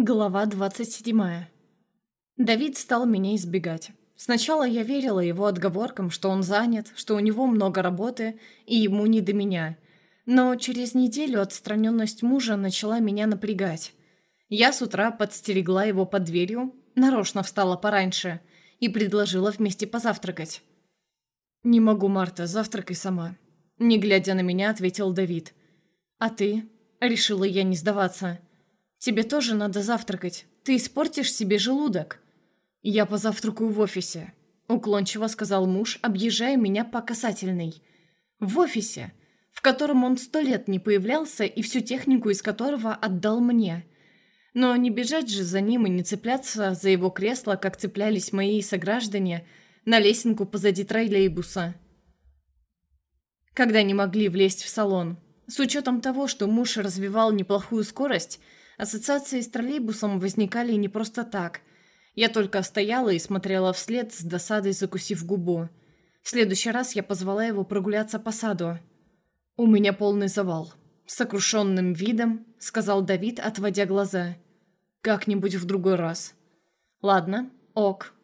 Глава 27. Давид стал меня избегать. Сначала я верила его отговоркам, что он занят, что у него много работы и ему не до меня. Но через неделю отстраненность мужа начала меня напрягать. Я с утра подстерегла его под дверью, нарочно встала пораньше и предложила вместе позавтракать. «Не могу, Марта, завтракай сама», — не глядя на меня, ответил Давид. «А ты?» — решила я не сдаваться. Тебе тоже надо завтракать. Ты испортишь себе желудок». «Я позавтракаю в офисе», — уклончиво сказал муж, объезжая меня по касательной. «В офисе, в котором он сто лет не появлялся и всю технику из которого отдал мне. Но не бежать же за ним и не цепляться за его кресло, как цеплялись мои сограждане на лесенку позади троллейбуса, когда не могли влезть в салон. С учетом того, что муж развивал неплохую скорость — Ассоциации с троллейбусом возникали не просто так. Я только стояла и смотрела вслед, с досадой закусив губу. В следующий раз я позвала его прогуляться по саду. «У меня полный завал», — сокрушенным видом сказал Давид, отводя глаза. «Как-нибудь в другой раз». «Ладно, ок».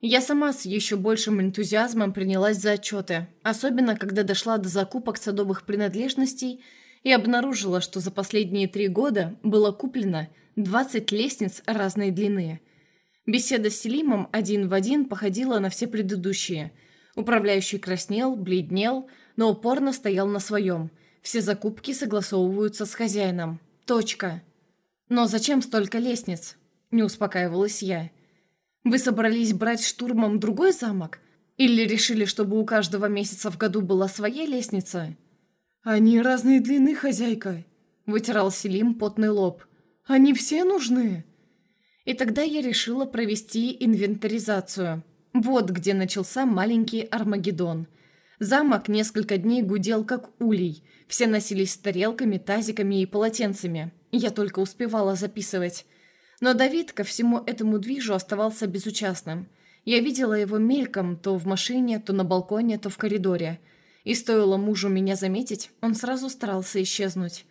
Я сама с еще большим энтузиазмом принялась за отчеты, особенно когда дошла до закупок садовых принадлежностей — и обнаружила, что за последние три года было куплено 20 лестниц разной длины. Беседа с Селимом один в один походила на все предыдущие. Управляющий краснел, бледнел, но упорно стоял на своем. Все закупки согласовываются с хозяином. Точка. Но зачем столько лестниц? Не успокаивалась я. Вы собрались брать штурмом другой замок? Или решили, чтобы у каждого месяца в году была своя лестница? «Они разной длины, хозяйка», — вытирал Селим потный лоб. «Они все нужны». И тогда я решила провести инвентаризацию. Вот где начался маленький Армагеддон. Замок несколько дней гудел, как улей. Все носились с тарелками, тазиками и полотенцами. Я только успевала записывать. Но Давид ко всему этому движу оставался безучастным. Я видела его мельком то в машине, то на балконе, то в коридоре — и стоило мужу меня заметить, он сразу старался исчезнуть.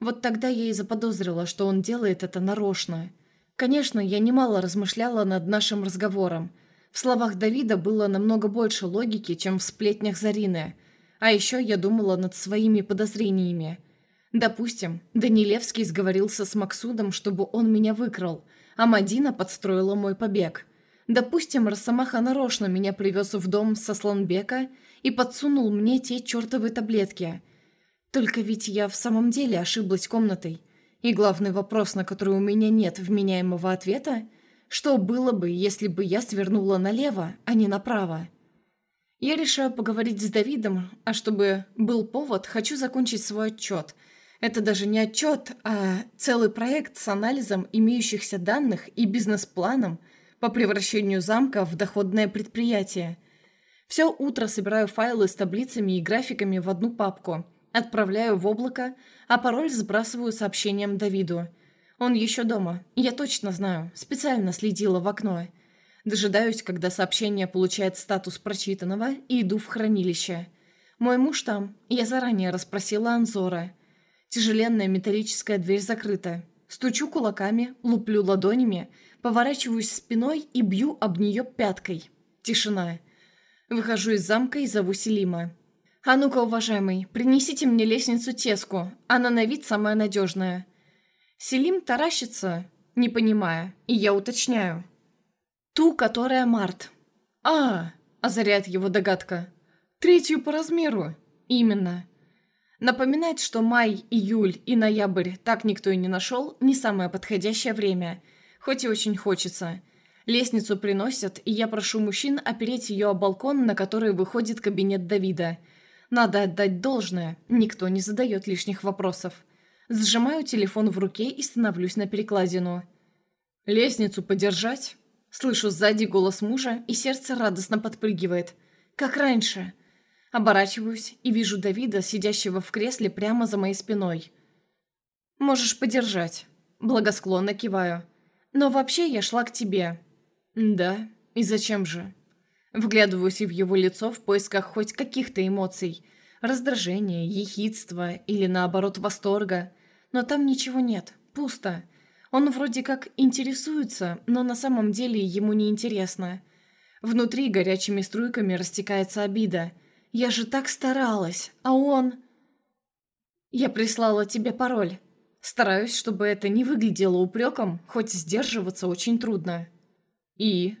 Вот тогда я и заподозрила, что он делает это нарочно. Конечно, я немало размышляла над нашим разговором. В словах Давида было намного больше логики, чем в сплетнях Зарины. А еще я думала над своими подозрениями. Допустим, Данилевский сговорился с Максудом, чтобы он меня выкрал, а Мадина подстроила мой побег. Допустим, Росомаха нарочно меня привез в дом со Сланбека и подсунул мне те чертовы таблетки. Только ведь я в самом деле ошиблась комнатой. И главный вопрос, на который у меня нет вменяемого ответа, что было бы, если бы я свернула налево, а не направо? Я решаю поговорить с Давидом, а чтобы был повод, хочу закончить свой отчет. Это даже не отчет, а целый проект с анализом имеющихся данных и бизнес-планом по превращению замка в доходное предприятие – все утро собираю файлы с таблицами и графиками в одну папку, отправляю в облако, а пароль сбрасываю сообщением Давиду. Он еще дома, я точно знаю, специально следила в окно. Дожидаюсь, когда сообщение получает статус прочитанного и иду в хранилище. Мой муж там, я заранее расспросила Анзора. Тяжеленная металлическая дверь закрыта. Стучу кулаками, луплю ладонями, поворачиваюсь спиной и бью об нее пяткой. Тишина. Выхожу из замка и зову Селима. «А ну-ка, уважаемый, принесите мне лестницу Теску. Она на вид самая надежная». Селим таращится, не понимая, и я уточняю. «Ту, которая Март». «А!» – озаряет его догадка. «Третью по размеру». «Именно». Напоминать, что май, июль и ноябрь так никто и не нашел, не самое подходящее время. Хоть и очень хочется – Лестницу приносят, и я прошу мужчин опереть ее о балкон, на который выходит кабинет Давида. Надо отдать должное, никто не задает лишних вопросов. Сжимаю телефон в руке и становлюсь на перекладину. «Лестницу подержать?» Слышу сзади голос мужа, и сердце радостно подпрыгивает. «Как раньше!» Оборачиваюсь и вижу Давида, сидящего в кресле прямо за моей спиной. «Можешь подержать». Благосклонно киваю. «Но вообще я шла к тебе. «Да, и зачем же?» Вглядываюсь в его лицо в поисках хоть каких-то эмоций. Раздражения, ехидства или, наоборот, восторга. Но там ничего нет, пусто. Он вроде как интересуется, но на самом деле ему не интересно. Внутри горячими струйками растекается обида. Я же так старалась, а он... Я прислала тебе пароль. Стараюсь, чтобы это не выглядело упреком, хоть сдерживаться очень трудно. И?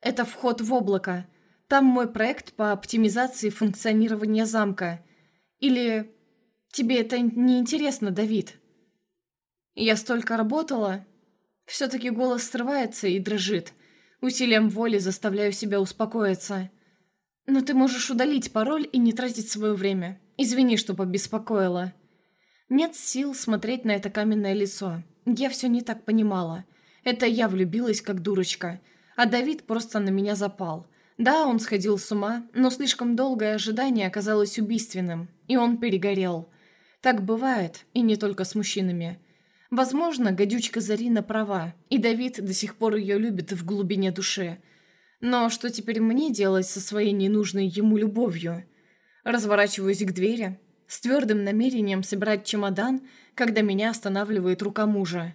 Это вход в облако. Там мой проект по оптимизации функционирования замка. Или тебе это не интересно, Давид? Я столько работала. Все-таки голос срывается и дрожит. Усилием воли заставляю себя успокоиться. Но ты можешь удалить пароль и не тратить свое время. Извини, что побеспокоила. Нет сил смотреть на это каменное лицо. Я все не так понимала. Это я влюбилась как дурочка. А Давид просто на меня запал. Да, он сходил с ума, но слишком долгое ожидание оказалось убийственным, и он перегорел. Так бывает, и не только с мужчинами. Возможно, гадючка Зарина права, и Давид до сих пор ее любит в глубине души. Но что теперь мне делать со своей ненужной ему любовью? Разворачиваюсь к двери, с твердым намерением собирать чемодан, когда меня останавливает рука мужа.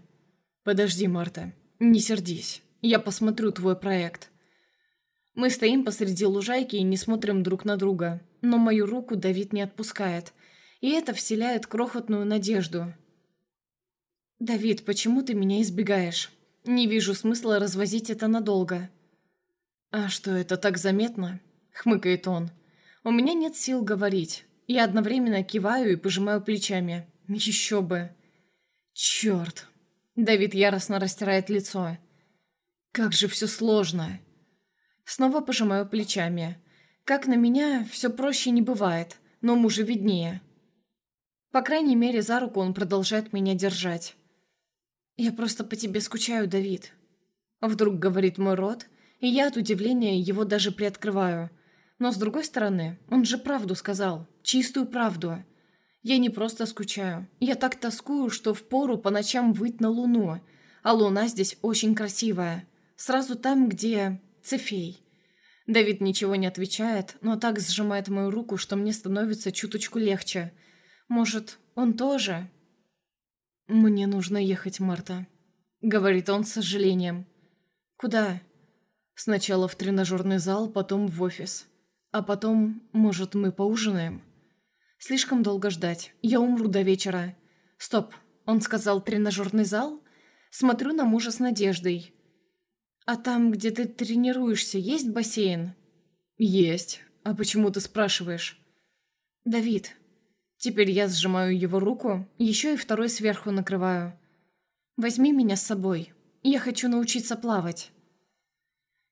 «Подожди, Марта, не сердись, я посмотрю твой проект». Мы стоим посреди лужайки и не смотрим друг на друга, но мою руку Давид не отпускает, и это вселяет крохотную надежду. «Давид, почему ты меня избегаешь? Не вижу смысла развозить это надолго». «А что, это так заметно?» — хмыкает он. «У меня нет сил говорить. Я одновременно киваю и пожимаю плечами. Еще бы!» «Черт!» Давид яростно растирает лицо. «Как же все сложно!» Снова пожимаю плечами. Как на меня, все проще не бывает, но мужу виднее. По крайней мере, за руку он продолжает меня держать. «Я просто по тебе скучаю, Давид». Вдруг говорит мой рот, и я от удивления его даже приоткрываю. Но с другой стороны, он же правду сказал, чистую правду. Я не просто скучаю, я так тоскую, что впору по ночам выть на луну, а луна здесь очень красивая. Сразу там, где Цефей. Давид ничего не отвечает, но так сжимает мою руку, что мне становится чуточку легче. Может, он тоже? «Мне нужно ехать, Марта», — говорит он с сожалением. «Куда?» «Сначала в тренажерный зал, потом в офис. А потом, может, мы поужинаем?» «Слишком долго ждать. Я умру до вечера». «Стоп, он сказал тренажерный зал?» Смотрю на мужа с надеждой. «А там, где ты тренируешься, есть бассейн?» «Есть. А почему ты спрашиваешь?» «Давид». Теперь я сжимаю его руку, еще и второй сверху накрываю. «Возьми меня с собой. Я хочу научиться плавать».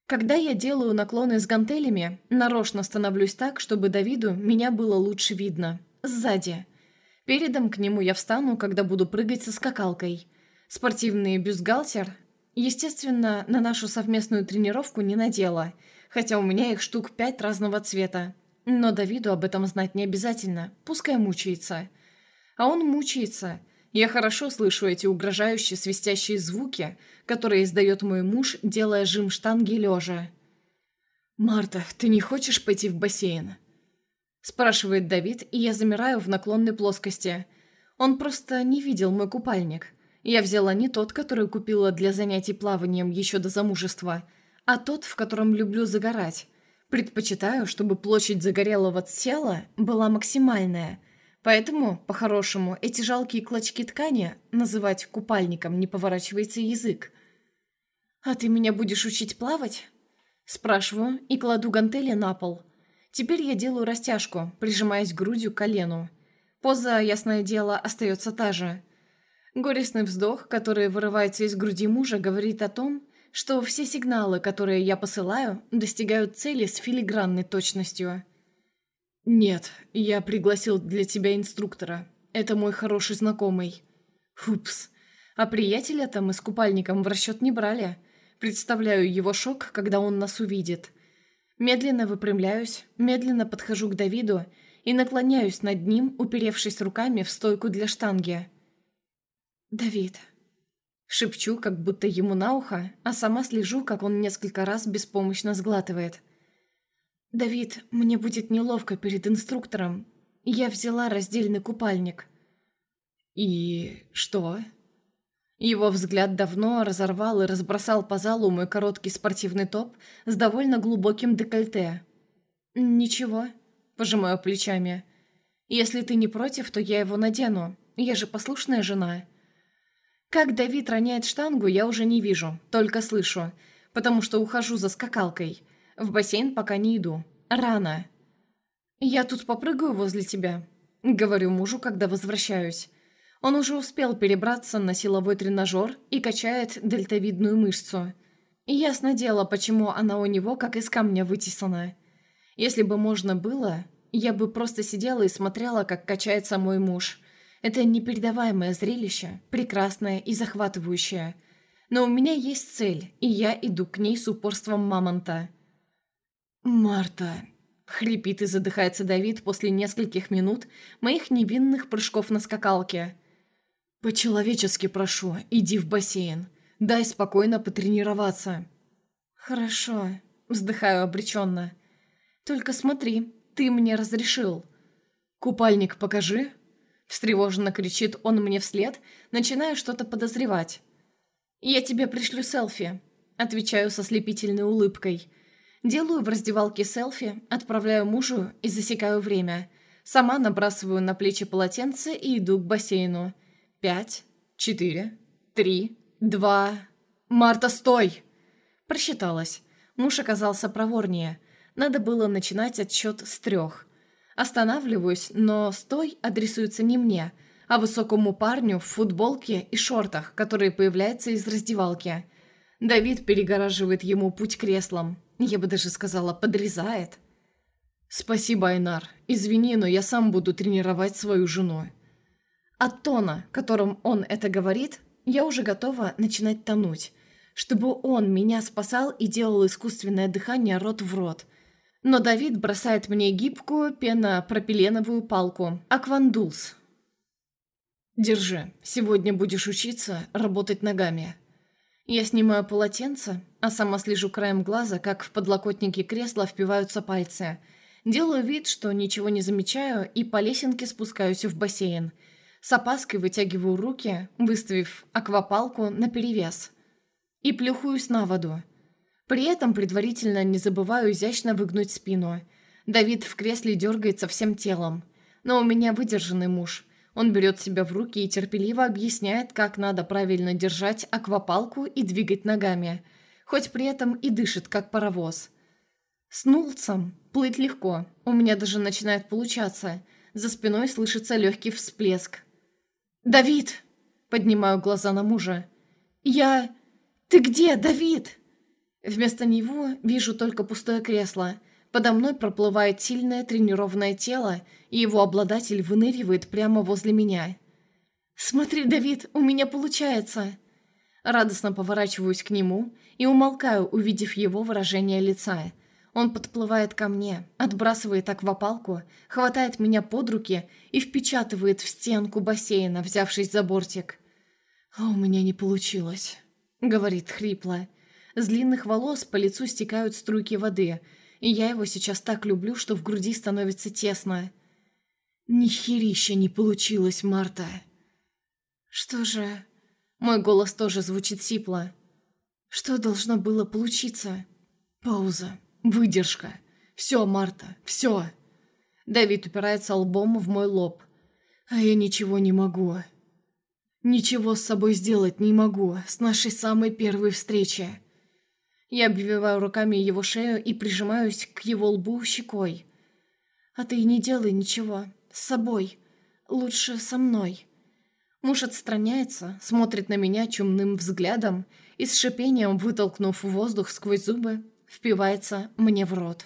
Когда я делаю наклоны с гантелями, нарочно становлюсь так, чтобы Давиду меня было лучше видно. Сзади. Передом к нему я встану, когда буду прыгать со скакалкой. Спортивный бюстгальтер Естественно, на нашу совместную тренировку не надела, хотя у меня их штук пять разного цвета. Но Давиду об этом знать не обязательно, пускай мучается. А он мучается. Я хорошо слышу эти угрожающие свистящие звуки, которые издает мой муж, делая жим штанги лежа. «Марта, ты не хочешь пойти в бассейн?» Спрашивает Давид, и я замираю в наклонной плоскости. Он просто не видел мой купальник. Я взяла не тот, который купила для занятий плаванием еще до замужества, а тот, в котором люблю загорать. Предпочитаю, чтобы площадь загорелого тела была максимальная. Поэтому, по-хорошему, эти жалкие клочки ткани называть купальником не поворачивается язык. «А ты меня будешь учить плавать?» Спрашиваю и кладу гантели на пол. Теперь я делаю растяжку, прижимаясь грудью к колену. Поза, ясное дело, остается та же. Горестный вздох, который вырывается из груди мужа, говорит о том, что все сигналы, которые я посылаю, достигают цели с филигранной точностью. «Нет, я пригласил для тебя инструктора. Это мой хороший знакомый». «Упс. А приятеля-то мы с купальником в расчет не брали. Представляю его шок, когда он нас увидит. Медленно выпрямляюсь, медленно подхожу к Давиду и наклоняюсь над ним, уперевшись руками в стойку для штанги». «Давид». Шепчу, как будто ему на ухо, а сама слежу, как он несколько раз беспомощно сглатывает. «Давид, мне будет неловко перед инструктором. Я взяла раздельный купальник». «И что?» Его взгляд давно разорвал и разбросал по залу мой короткий спортивный топ с довольно глубоким декольте. «Ничего», – пожимаю плечами. «Если ты не против, то я его надену. Я же послушная жена». Как Давид роняет штангу, я уже не вижу, только слышу, потому что ухожу за скакалкой. В бассейн пока не иду. Рано. «Я тут попрыгаю возле тебя», — говорю мужу, когда возвращаюсь. Он уже успел перебраться на силовой тренажер и качает дельтовидную мышцу. И ясно дело, почему она у него как из камня вытесана. Если бы можно было, я бы просто сидела и смотрела, как качается мой муж. Это непередаваемое зрелище, прекрасное и захватывающее. Но у меня есть цель, и я иду к ней с упорством мамонта. «Марта», — хрипит и задыхается Давид после нескольких минут моих невинных прыжков на скакалке. «По-человечески прошу, иди в бассейн. Дай спокойно потренироваться». «Хорошо», — вздыхаю обреченно. «Только смотри, ты мне разрешил». «Купальник покажи», — встревоженно кричит он мне вслед, начиная что-то подозревать. «Я тебе пришлю селфи», — отвечаю со слепительной улыбкой. Делаю в раздевалке селфи, отправляю мужу и засекаю время. Сама набрасываю на плечи полотенце и иду к бассейну. Пять, четыре, три, два... «Марта, стой!» Просчиталась. Муж оказался проворнее. Надо было начинать отсчет с трех. Останавливаюсь, но «стой» адресуется не мне, а высокому парню в футболке и шортах, который появляется из раздевалки. Давид перегораживает ему путь креслом. Я бы даже сказала, подрезает. «Спасибо, Айнар. Извини, но я сам буду тренировать свою жену». От тона, которым он это говорит, я уже готова начинать тонуть. Чтобы он меня спасал и делал искусственное дыхание рот в рот. Но Давид бросает мне гибкую пенопропиленовую палку. Аквандулс. «Держи. Сегодня будешь учиться работать ногами». Я снимаю полотенце, а сама слежу краем глаза, как в подлокотнике кресла впиваются пальцы. Делаю вид, что ничего не замечаю, и по лесенке спускаюсь в бассейн. С опаской вытягиваю руки, выставив аквапалку наперевес. И плюхаюсь на воду. При этом предварительно не забываю изящно выгнуть спину. Давид в кресле дергается всем телом. Но у меня выдержанный муж. Он берет себя в руки и терпеливо объясняет, как надо правильно держать аквапалку и двигать ногами – хоть при этом и дышит, как паровоз. С Нулцем плыть легко, у меня даже начинает получаться. За спиной слышится легкий всплеск. «Давид!» — поднимаю глаза на мужа. «Я... Ты где, Давид?» Вместо него вижу только пустое кресло. Подо мной проплывает сильное тренированное тело, и его обладатель выныривает прямо возле меня. «Смотри, Давид, у меня получается!» Радостно поворачиваюсь к нему и умолкаю, увидев его выражение лица. Он подплывает ко мне, отбрасывает аквапалку, хватает меня под руки и впечатывает в стенку бассейна, взявшись за бортик. «А у меня не получилось», — говорит хрипло. С длинных волос по лицу стекают струйки воды, и я его сейчас так люблю, что в груди становится тесно. «Ни херища не получилось, Марта». «Что же...» Мой голос тоже звучит сипло. Что должно было получиться? Пауза. Выдержка. Все, Марта, все. Давид упирается лбом в мой лоб. А я ничего не могу. Ничего с собой сделать не могу с нашей самой первой встречи. Я обвиваю руками его шею и прижимаюсь к его лбу щекой. А ты не делай ничего. С собой. Лучше со мной. Муж отстраняется, смотрит на меня чумным взглядом и с шипением, вытолкнув воздух сквозь зубы, впивается мне в рот.